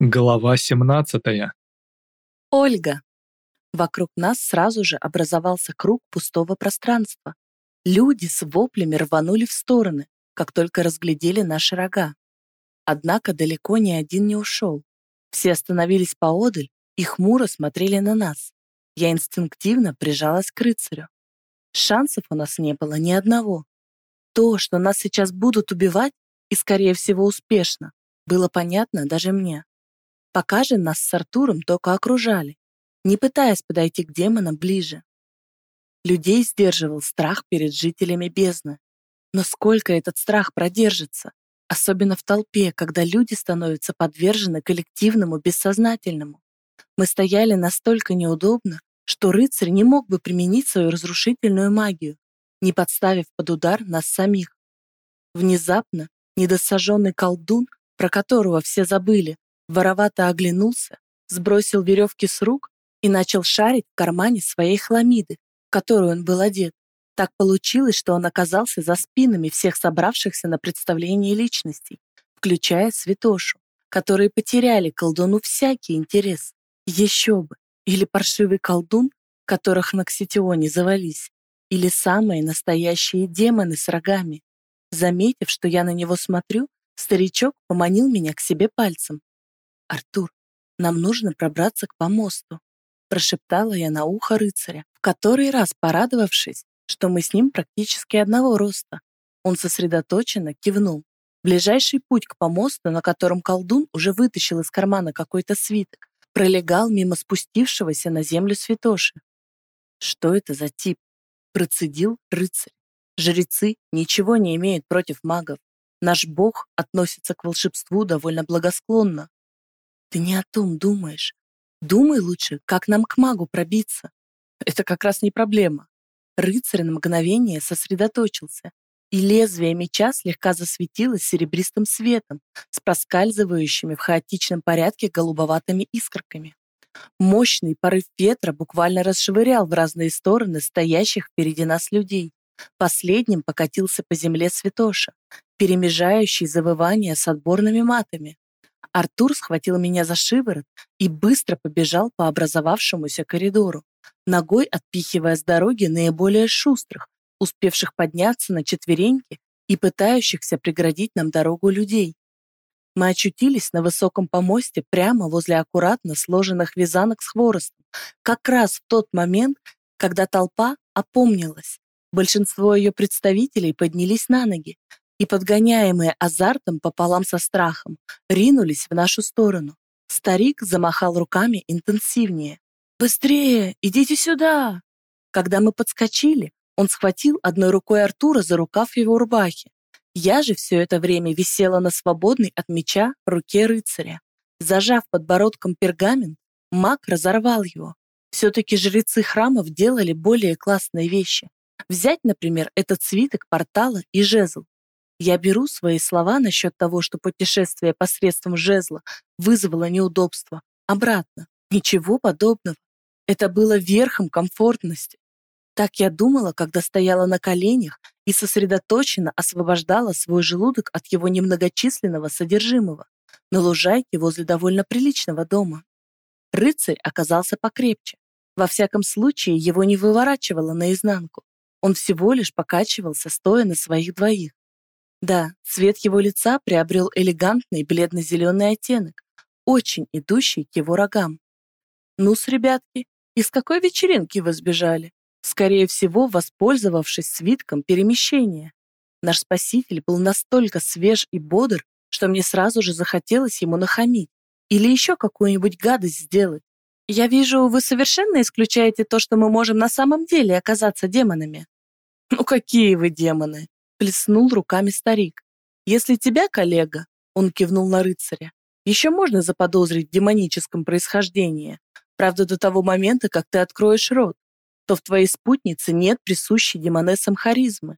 Глава 17. Ольга. Вокруг нас сразу же образовался круг пустого пространства. Люди с воплями рванули в стороны, как только разглядели наши рога. Однако далеко ни один не ушел. Все остановились поодаль и хмуро смотрели на нас. Я инстинктивно прижалась к рыцарю. Шансов у нас не было ни одного. То, что нас сейчас будут убивать, и, скорее всего, успешно, было понятно даже мне. Пока же нас с Артуром только окружали, не пытаясь подойти к демонам ближе. Людей сдерживал страх перед жителями бездны. Но сколько этот страх продержится, особенно в толпе, когда люди становятся подвержены коллективному бессознательному. Мы стояли настолько неудобно, что рыцарь не мог бы применить свою разрушительную магию, не подставив под удар нас самих. Внезапно недосаженный колдун, про которого все забыли, Воровато оглянулся, сбросил веревки с рук и начал шарить в кармане своей хламиды, в которую он был одет. Так получилось, что он оказался за спинами всех собравшихся на представлении личностей, включая Святошу, которые потеряли колдуну всякий интерес. Еще бы! Или паршивый колдун, которых на Кситионе завались, или самые настоящие демоны с рогами. Заметив, что я на него смотрю, старичок поманил меня к себе пальцем, «Артур, нам нужно пробраться к помосту», прошептала я на ухо рыцаря, в который раз порадовавшись, что мы с ним практически одного роста. Он сосредоточенно кивнул. Ближайший путь к помосту, на котором колдун уже вытащил из кармана какой-то свиток, пролегал мимо спустившегося на землю святоши. «Что это за тип?» Процедил рыцарь. «Жрецы ничего не имеют против магов. Наш бог относится к волшебству довольно благосклонно. Ты не о том думаешь. Думай лучше, как нам к магу пробиться. Это как раз не проблема. Рыцарь на мгновение сосредоточился, и лезвие меча слегка засветилось серебристым светом с проскальзывающими в хаотичном порядке голубоватыми искорками. Мощный порыв ветра буквально расшвырял в разные стороны стоящих впереди нас людей. Последним покатился по земле святоша, перемежающий завывания с отборными матами. Артур схватил меня за шиворот и быстро побежал по образовавшемуся коридору, ногой отпихивая с дороги наиболее шустрых, успевших подняться на четвереньки и пытающихся преградить нам дорогу людей. Мы очутились на высоком помосте прямо возле аккуратно сложенных вязанок с хворостом, как раз в тот момент, когда толпа опомнилась. Большинство ее представителей поднялись на ноги, и, подгоняемые азартом пополам со страхом, ринулись в нашу сторону. Старик замахал руками интенсивнее. «Быстрее! Идите сюда!» Когда мы подскочили, он схватил одной рукой Артура за рукав его рубахи. Я же все это время висела на свободной от меча руке рыцаря. Зажав подбородком пергамент, маг разорвал его. Все-таки жрецы храмов делали более классные вещи. Взять, например, этот свиток портала и жезл. Я беру свои слова насчет того, что путешествие посредством жезла вызвало неудобства, обратно. Ничего подобного. Это было верхом комфортности. Так я думала, когда стояла на коленях и сосредоточенно освобождала свой желудок от его немногочисленного содержимого на лужайке возле довольно приличного дома. Рыцарь оказался покрепче. Во всяком случае, его не выворачивало наизнанку. Он всего лишь покачивался, стоя на своих двоих. Да, цвет его лица приобрел элегантный бледно-зеленый оттенок, очень идущий к его рогам. Ну-с, ребятки, из какой вечеринки вы сбежали? Скорее всего, воспользовавшись свитком перемещения. Наш спаситель был настолько свеж и бодр, что мне сразу же захотелось ему нахамить или еще какую-нибудь гадость сделать. Я вижу, вы совершенно исключаете то, что мы можем на самом деле оказаться демонами. Ну какие вы демоны? Плеснул руками старик. «Если тебя, коллега, — он кивнул на рыцаря, — еще можно заподозрить в демоническом происхождении, правда, до того момента, как ты откроешь рот, то в твоей спутнице нет присущей демонессам харизмы.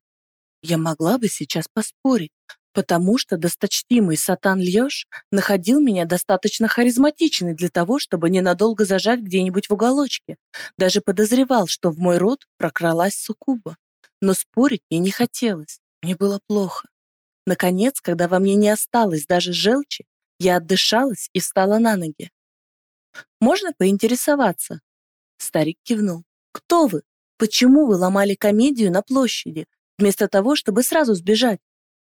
Я могла бы сейчас поспорить, потому что досточтимый Сатан Льёш находил меня достаточно харизматичной для того, чтобы ненадолго зажать где-нибудь в уголочке. Даже подозревал, что в мой рот прокралась суккуба. Но спорить мне не хотелось. Мне было плохо. Наконец, когда во мне не осталось даже желчи, Я отдышалась и встала на ноги. «Можно поинтересоваться?» Старик кивнул. «Кто вы? Почему вы ломали комедию на площади, вместо того, чтобы сразу сбежать?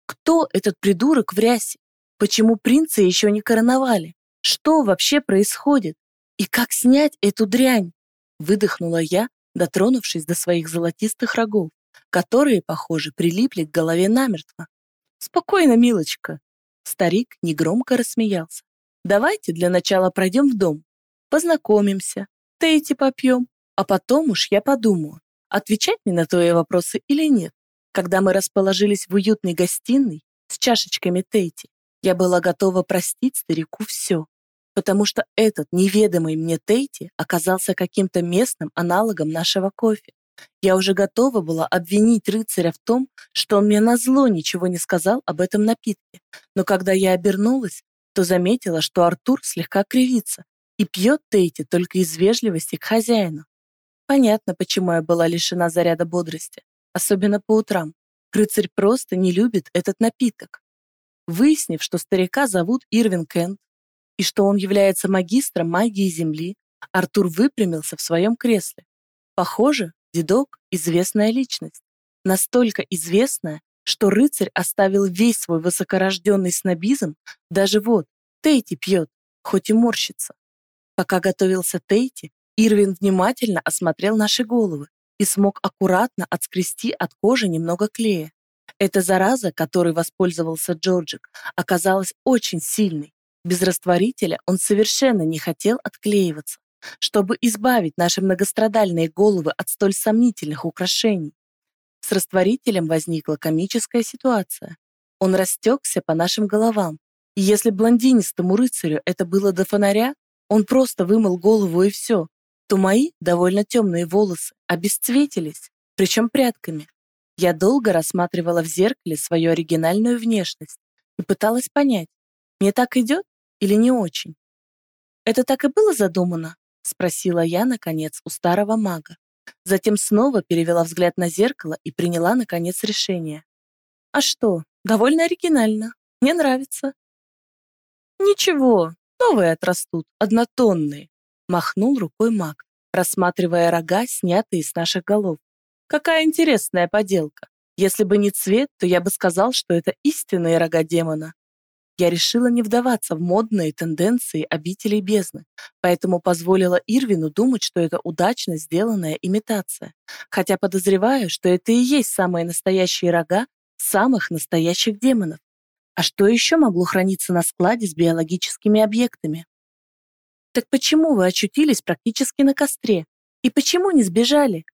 Кто этот придурок в рясе? Почему принца еще не короновали? Что вообще происходит? И как снять эту дрянь?» Выдохнула я, дотронувшись до своих золотистых рогов, которые, похоже, прилипли к голове намертво. «Спокойно, милочка!» Старик негромко рассмеялся. «Давайте для начала пройдем в дом, познакомимся, тейти попьем, а потом уж я подумаю, отвечать мне на твои вопросы или нет. Когда мы расположились в уютной гостиной с чашечками тейти, я была готова простить старику все, потому что этот неведомый мне Тейти оказался каким-то местным аналогом нашего кофе. Я уже готова была обвинить рыцаря в том, что он мне назло ничего не сказал об этом напитке. Но когда я обернулась, то заметила, что Артур слегка кривится и пьет Тейти только из вежливости к хозяину. Понятно, почему я была лишена заряда бодрости, особенно по утрам. Рыцарь просто не любит этот напиток. Выяснив, что старика зовут Ирвин Кент, и что он является магистром магии Земли, Артур выпрямился в своем кресле. Похоже, дедок – известная личность. Настолько известная, что рыцарь оставил весь свой высокорожденный снобизм, даже вот, Тейти пьет, хоть и морщится. Пока готовился Тейти, Ирвин внимательно осмотрел наши головы и смог аккуратно отскрести от кожи немного клея. Эта зараза, которой воспользовался Джорджик, оказалась очень сильной, без растворителя он совершенно не хотел отклеиваться, чтобы избавить наши многострадальные головы от столь сомнительных украшений. С растворителем возникла комическая ситуация. Он растекся по нашим головам, и если блондинистому рыцарю это было до фонаря, он просто вымыл голову и все, то мои довольно темные волосы обесцветились, причем прядками. Я долго рассматривала в зеркале свою оригинальную внешность и пыталась понять, мне так идет или не очень? Это так и было задумано? Спросила я, наконец, у старого мага. Затем снова перевела взгляд на зеркало и приняла, наконец, решение. А что, довольно оригинально. Мне нравится. Ничего, новые отрастут, однотонные. Махнул рукой маг, рассматривая рога, снятые с наших голов. Какая интересная поделка. Если бы не цвет, то я бы сказал, что это истинные рога демона я решила не вдаваться в модные тенденции обителей бездны, поэтому позволила Ирвину думать, что это удачно сделанная имитация, хотя подозреваю, что это и есть самые настоящие рога самых настоящих демонов. А что еще могло храниться на складе с биологическими объектами? Так почему вы очутились практически на костре? И почему не сбежали?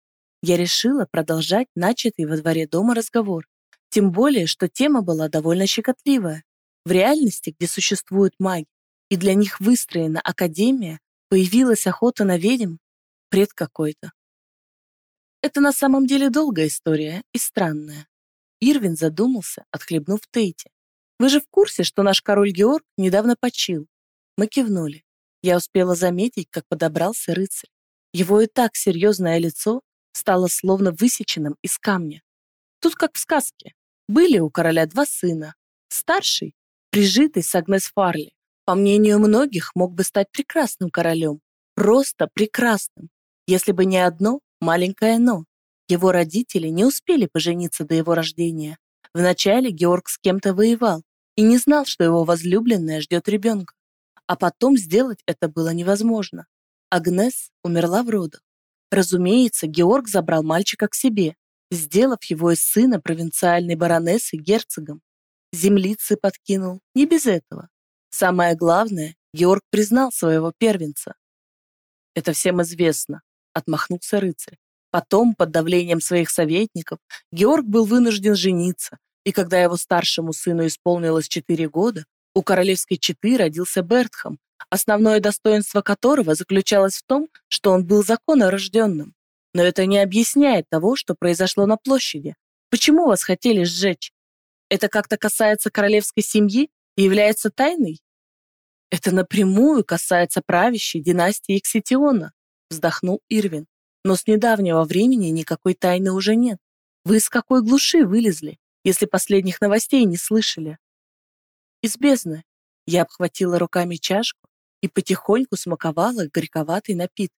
Я решила продолжать начатый во дворе дома разговор, тем более, что тема была довольно щекотливая. В реальности, где существуют маги, и для них выстроена академия, появилась охота на ведьм, пред какой-то. Это на самом деле долгая история и странная. Ирвин задумался, отхлебнув Тейте. Вы же в курсе, что наш король Георг недавно почил? Мы кивнули. Я успела заметить, как подобрался рыцарь. Его и так серьезное лицо стало словно высеченным из камня. Тут как в сказке. Были у короля два сына. Старший Прижитый с Агнес Фарли, по мнению многих, мог бы стать прекрасным королем. Просто прекрасным. Если бы не одно маленькое «но». Его родители не успели пожениться до его рождения. Вначале Георг с кем-то воевал и не знал, что его возлюбленная ждет ребенка. А потом сделать это было невозможно. Агнес умерла в родах. Разумеется, Георг забрал мальчика к себе, сделав его из сына провинциальной баронессы герцогом землицы подкинул, не без этого. Самое главное, Георг признал своего первенца. «Это всем известно», — отмахнулся рыцарь. Потом, под давлением своих советников, Георг был вынужден жениться, и когда его старшему сыну исполнилось четыре года, у королевской четы родился Бертхам, основное достоинство которого заключалось в том, что он был законорожденным. Но это не объясняет того, что произошло на площади. Почему вас хотели сжечь? Это как-то касается королевской семьи и является тайной? Это напрямую касается правящей династии Экситиона, вздохнул Ирвин. Но с недавнего времени никакой тайны уже нет. Вы из какой глуши вылезли, если последних новостей не слышали? Из бездны. Я обхватила руками чашку и потихоньку смаковала горьковатый напиток.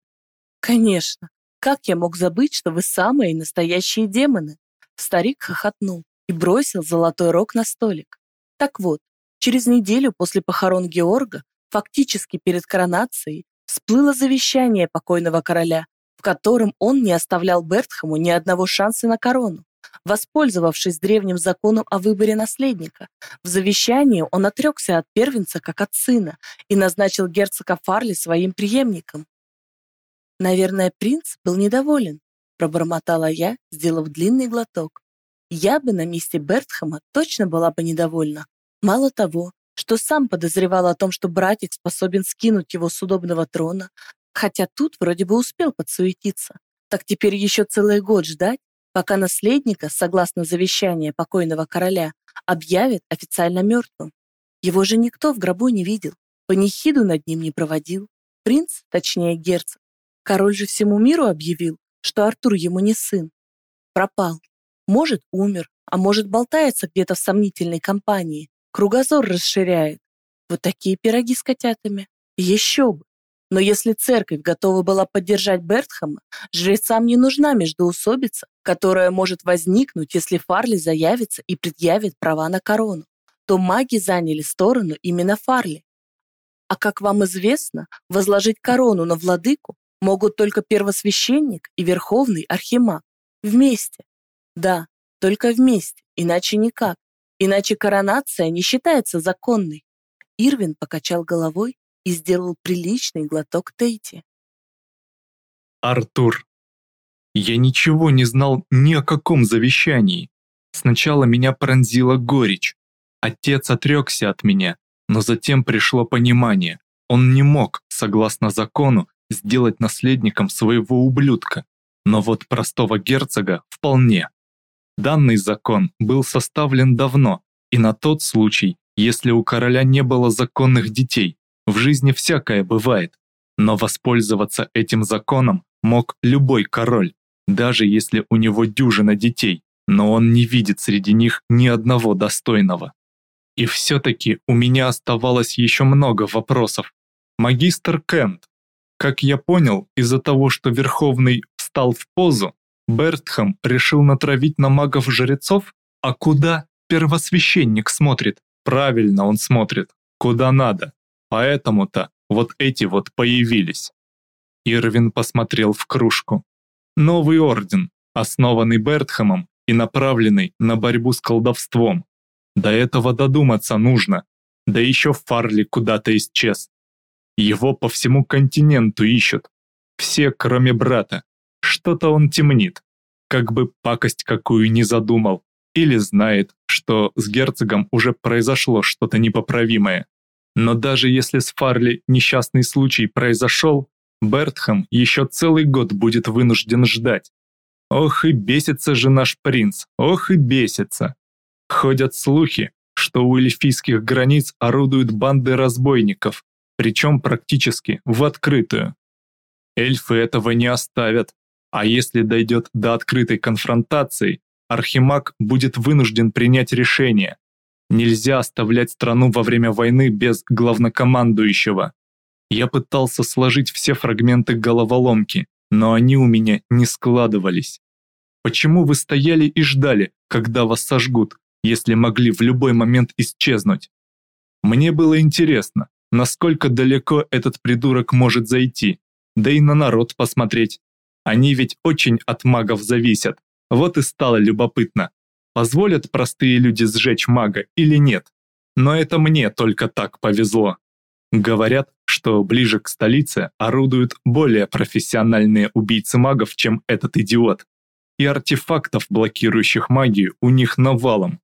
Конечно, как я мог забыть, что вы самые настоящие демоны? Старик хохотнул и бросил золотой рог на столик. Так вот, через неделю после похорон Георга, фактически перед коронацией, всплыло завещание покойного короля, в котором он не оставлял Бертхаму ни одного шанса на корону. Воспользовавшись древним законом о выборе наследника, в завещании он отрекся от первенца как от сына и назначил герцога Фарли своим преемником. Наверное, принц был недоволен, пробормотала я, сделав длинный глоток. Я бы на месте Бертхама точно была бы недовольна. Мало того, что сам подозревал о том, что братик способен скинуть его с удобного трона, хотя тут вроде бы успел подсуетиться, так теперь еще целый год ждать, пока наследника, согласно завещанию покойного короля, объявят официально мертвым. Его же никто в гробу не видел, панихиду над ним не проводил. Принц, точнее герцог, король же всему миру объявил, что Артур ему не сын. Пропал. Может, умер, а может, болтается где-то в сомнительной компании, кругозор расширяет. Вот такие пироги с котятами. Еще бы. Но если церковь готова была поддержать Бертхама, жрецам не нужна междоусобица, которая может возникнуть, если Фарли заявится и предъявит права на корону. То маги заняли сторону именно Фарли. А как вам известно, возложить корону на владыку могут только первосвященник и верховный архимаг. Вместе. Да, только вместе, иначе никак. Иначе коронация не считается законной. Ирвин покачал головой и сделал приличный глоток Тейти. Артур. Я ничего не знал ни о каком завещании. Сначала меня пронзила горечь. Отец отрекся от меня, но затем пришло понимание. Он не мог, согласно закону, сделать наследником своего ублюдка, но вот простого герцога вполне. Данный закон был составлен давно, и на тот случай, если у короля не было законных детей, в жизни всякое бывает, но воспользоваться этим законом мог любой король, даже если у него дюжина детей, но он не видит среди них ни одного достойного. И все-таки у меня оставалось еще много вопросов. Магистр Кент, как я понял, из-за того, что Верховный встал в позу, Бертхам решил натравить на магов-жрецов? А куда первосвященник смотрит? Правильно он смотрит, куда надо. Поэтому-то вот эти вот появились. Ирвин посмотрел в кружку. Новый орден, основанный Бертхамом и направленный на борьбу с колдовством. До этого додуматься нужно. Да еще Фарли куда-то исчез. Его по всему континенту ищут. Все, кроме брата. Что-то он темнит. Как бы пакость какую не задумал. Или знает, что с герцогом уже произошло что-то непоправимое. Но даже если с Фарли несчастный случай произошел, Бертхам еще целый год будет вынужден ждать. Ох и бесится же наш принц, ох и бесится. Ходят слухи, что у эльфийских границ орудуют банды разбойников, причем практически в открытую. Эльфы этого не оставят, а если дойдет до открытой конфронтации, Архимаг будет вынужден принять решение, Нельзя оставлять страну во время войны без главнокомандующего. Я пытался сложить все фрагменты головоломки, но они у меня не складывались. Почему вы стояли и ждали, когда вас сожгут, если могли в любой момент исчезнуть? Мне было интересно, насколько далеко этот придурок может зайти, да и на народ посмотреть. Они ведь очень от магов зависят, вот и стало любопытно, Позволят простые люди сжечь мага или нет? Но это мне только так повезло. Говорят, что ближе к столице орудуют более профессиональные убийцы магов, чем этот идиот. И артефактов, блокирующих магию, у них навалом.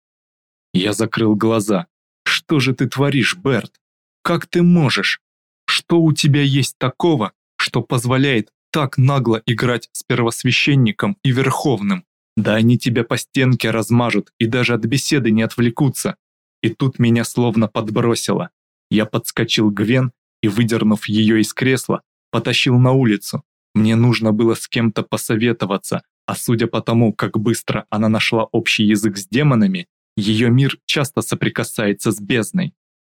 Я закрыл глаза. Что же ты творишь, Берт? Как ты можешь? Что у тебя есть такого, что позволяет так нагло играть с первосвященником и верховным? Да они тебя по стенке размажут и даже от беседы не отвлекутся. И тут меня словно подбросило. Я подскочил к Гвен и, выдернув ее из кресла, потащил на улицу. Мне нужно было с кем-то посоветоваться, а судя по тому, как быстро она нашла общий язык с демонами, ее мир часто соприкасается с бездной.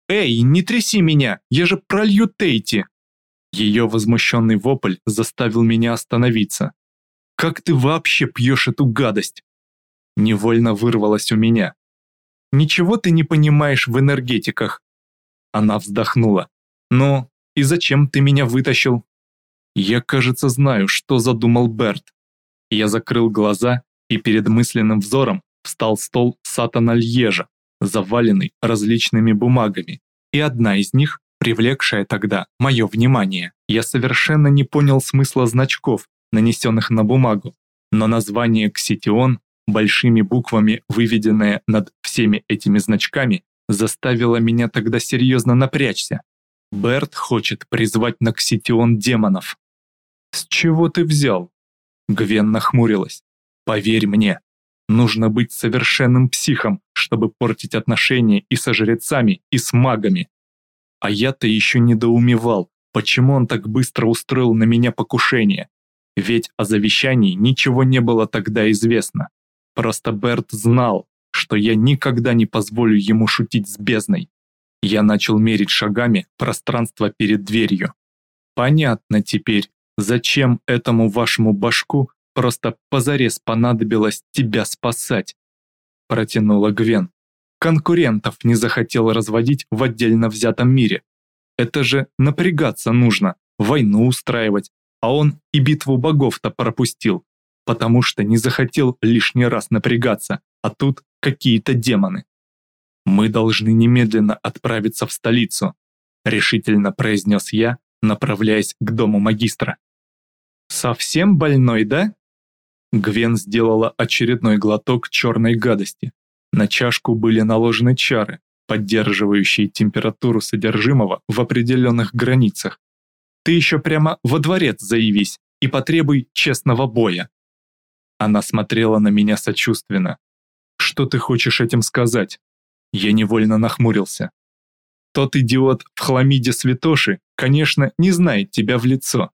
«Эй, не тряси меня, я же пролью Тейти!» Ее возмущенный вопль заставил меня остановиться. «Как ты вообще пьешь эту гадость?» Невольно вырвалось у меня. «Ничего ты не понимаешь в энергетиках». Она вздохнула. «Ну, и зачем ты меня вытащил?» Я, кажется, знаю, что задумал Берт. Я закрыл глаза, и перед мысленным взором встал стол Сатана Льежа, заваленный различными бумагами, и одна из них, привлекшая тогда мое внимание. Я совершенно не понял смысла значков, нанесенных на бумагу, но название «Кситион», большими буквами выведенное над всеми этими значками, заставило меня тогда серьезно напрячься. Берт хочет призвать на Кситион демонов. «С чего ты взял?» Гвен нахмурилась. «Поверь мне, нужно быть совершенным психом, чтобы портить отношения и со жрецами, и с магами. А я-то еще недоумевал, почему он так быстро устроил на меня покушение. Ведь о завещании ничего не было тогда известно. Просто Берт знал, что я никогда не позволю ему шутить с бездной. Я начал мерить шагами пространство перед дверью. Понятно теперь, зачем этому вашему башку просто позарез понадобилось тебя спасать. Протянула Гвен. Конкурентов не захотел разводить в отдельно взятом мире. Это же напрягаться нужно, войну устраивать, а он и битву богов-то пропустил, потому что не захотел лишний раз напрягаться, а тут какие-то демоны. «Мы должны немедленно отправиться в столицу», решительно произнес я, направляясь к дому магистра. «Совсем больной, да?» Гвен сделала очередной глоток черной гадости. На чашку были наложены чары, поддерживающие температуру содержимого в определенных границах. «Ты еще прямо во дворец заявись и потребуй честного боя». Она смотрела на меня сочувственно. «Что ты хочешь этим сказать?» Я невольно нахмурился. Тот идиот в хламиде святоши, конечно, не знает тебя в лицо.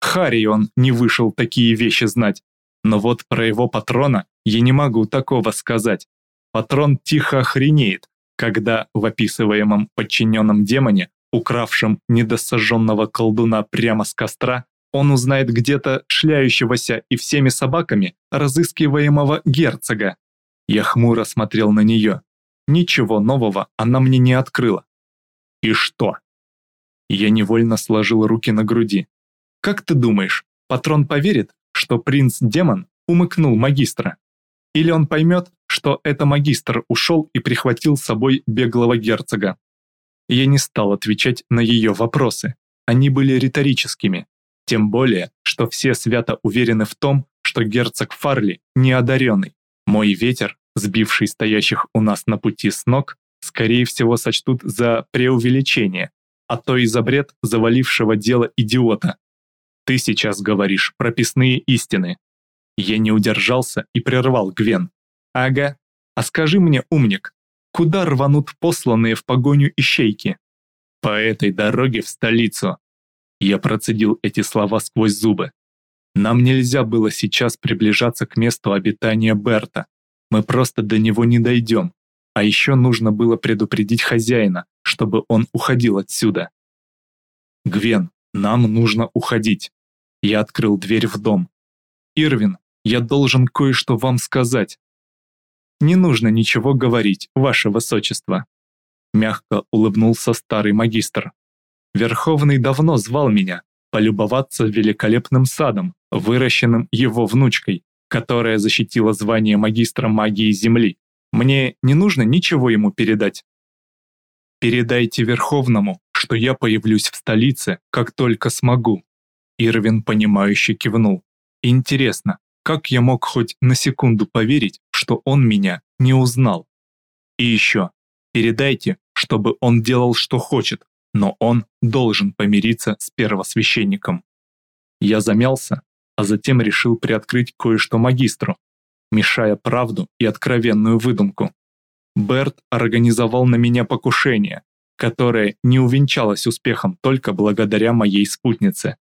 Харри он не вышел такие вещи знать. Но вот про его патрона я не могу такого сказать. Патрон тихо охренеет, когда в описываемом подчиненном демоне, укравшем недосожженного колдуна прямо с костра, он узнает где-то шляющегося и всеми собаками разыскиваемого герцога. Я хмуро смотрел на нее. Ничего нового она мне не открыла. И что? Я невольно сложил руки на груди. Как ты думаешь, патрон поверит, что принц-демон умыкнул магистра? Или он поймет, что это магистр ушел и прихватил с собой беглого герцога? Я не стал отвечать на ее вопросы. Они были риторическими. Тем более, что все свято уверены в том, что герцог Фарли неодаренный. Мой ветер сбивший стоящих у нас на пути с ног, скорее всего сочтут за преувеличение, а то и за бред завалившего дело идиота. Ты сейчас говоришь прописные истины. Я не удержался и прервал Гвен. Ага, а скажи мне, умник, куда рванут посланные в погоню ищейки? По этой дороге в столицу. Я процедил эти слова сквозь зубы. Нам нельзя было сейчас приближаться к месту обитания Берта. Мы просто до него не дойдем. А еще нужно было предупредить хозяина, чтобы он уходил отсюда. Гвен, нам нужно уходить. Я открыл дверь в дом. Ирвин, я должен кое-что вам сказать. Не нужно ничего говорить, ваше высочество. Мягко улыбнулся старый магистр. Верховный давно звал меня полюбоваться великолепным садом, выращенным его внучкой, которая защитила звание магистра магии Земли. Мне не нужно ничего ему передать. Передайте Верховному, что я появлюсь в столице, как только смогу. Ирвин, понимающе кивнул. Интересно, как я мог хоть на секунду поверить, что он меня не узнал? И еще, передайте, чтобы он делал, что хочет, но он должен помириться с первосвященником. Я замялся, а затем решил приоткрыть кое-что магистру, мешая правду и откровенную выдумку. Берт организовал на меня покушение, которое не увенчалось успехом только благодаря моей спутнице.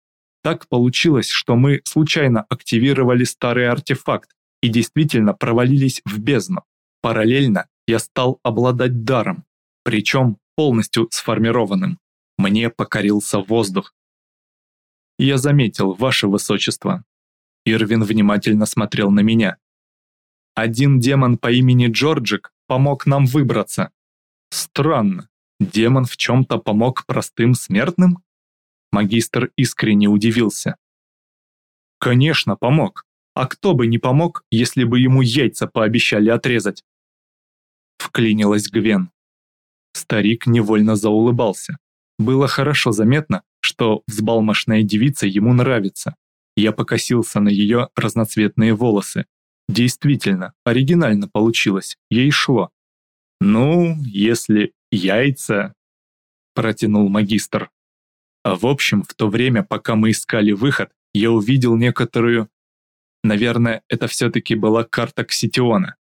Так получилось, что мы случайно активировали старый артефакт и действительно провалились в бездну. Параллельно я стал обладать даром, причем полностью сформированным. Мне покорился воздух. Я заметил, ваше высочество. Ирвин внимательно смотрел на меня. Один демон по имени Джорджик помог нам выбраться. Странно, демон в чем-то помог простым смертным? Магистр искренне удивился. Конечно, помог. А кто бы не помог, если бы ему яйца пообещали отрезать? Вклинилась Гвен. Старик невольно заулыбался. Было хорошо заметно, что взбалмошная девица ему нравится. Я покосился на ее разноцветные волосы. Действительно, оригинально получилось, ей шло. «Ну, если яйца...» – протянул магистр. А в общем, в то время, пока мы искали выход, я увидел некоторую... Наверное, это все-таки была карта Кситиона.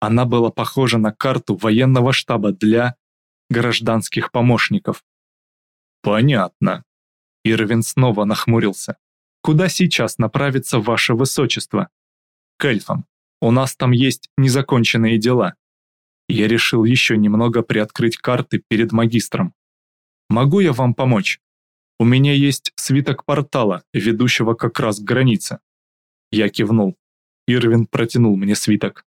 Она была похожа на карту военного штаба для гражданских помощников. Понятно. Ирвин снова нахмурился. Куда сейчас направится ваше высочество? К эльфам. У нас там есть незаконченные дела. Я решил еще немного приоткрыть карты перед магистром. Могу я вам помочь? У меня есть свиток портала, ведущего как раз к границе. Я кивнул. Ирвин протянул мне свиток.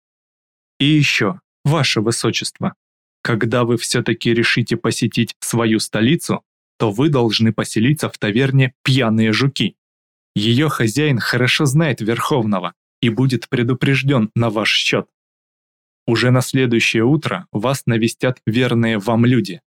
И еще, ваше высочество, когда вы все-таки решите посетить свою столицу, то вы должны поселиться в таверне «Пьяные жуки». Ее хозяин хорошо знает Верховного и будет предупрежден на ваш счет. Уже на следующее утро вас навестят верные вам люди.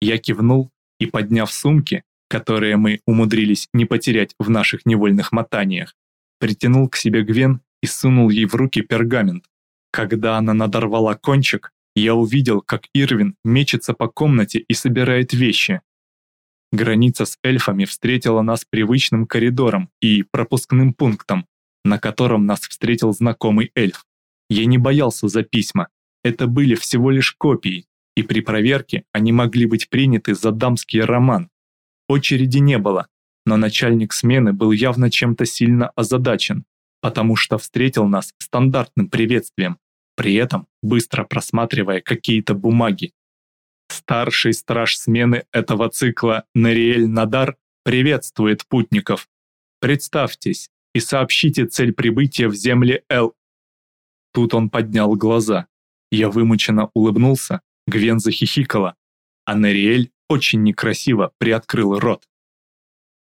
Я кивнул и, подняв сумки, которые мы умудрились не потерять в наших невольных мотаниях, притянул к себе Гвен и сунул ей в руки пергамент. Когда она надорвала кончик, я увидел, как Ирвин мечется по комнате и собирает вещи. Граница с эльфами встретила нас привычным коридором и пропускным пунктом, на котором нас встретил знакомый эльф. Я не боялся за письма, это были всего лишь копии, и при проверке они могли быть приняты за дамский роман. Очереди не было, но начальник смены был явно чем-то сильно озадачен, потому что встретил нас стандартным приветствием, при этом быстро просматривая какие-то бумаги. Старший страж смены этого цикла Нариэль Надар приветствует путников. Представьтесь и сообщите цель прибытия в земли Эл. Тут он поднял глаза. Я вымученно улыбнулся, Гвен захихикала, а Нариэль очень некрасиво приоткрыл рот.